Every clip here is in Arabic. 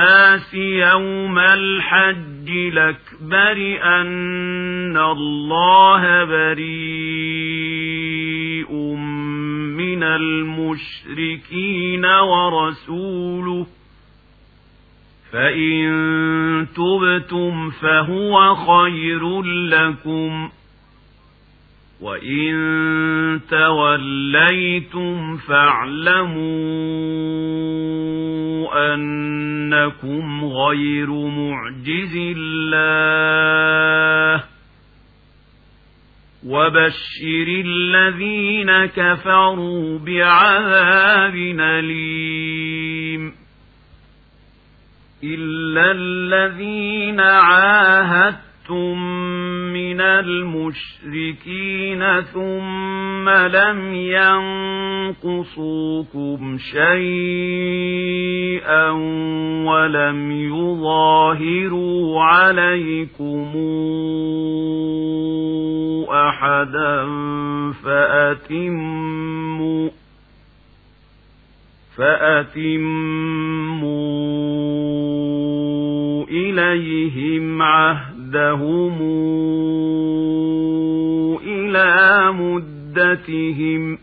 الناس يوم الحج الأكبر أن الله بريء من المشركين ورسوله. فإن تبتم فهو خير لكم وإن توليتم فاعلموا أنكم غير معجز الله وبشر الذين كفروا بعذاب أليم إلا الذين عاهدتم من المشركين ثم لم ينقصوكم شيئا ولم يظاهروا عليكم أحدا فأتموا فأتموا إليهم عهدهم إلى مدتهم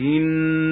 إن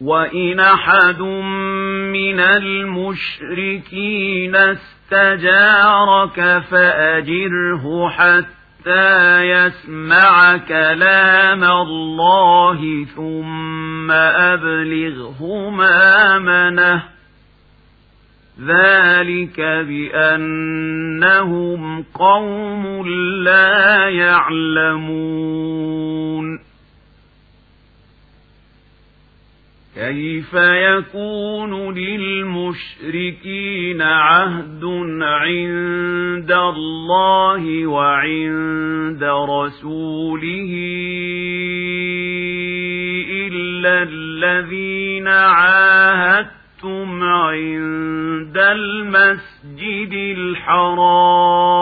وإن أحد من المشركين استجارك فأجره حتى يسمع كلام الله ثم أبلغه مامنه ذلك بأنهم قوم لا يعلمون كيف يكون للمشركين عهد عند الله وعند رسوله إلا الذين عاهدتم عند المسجد الحرام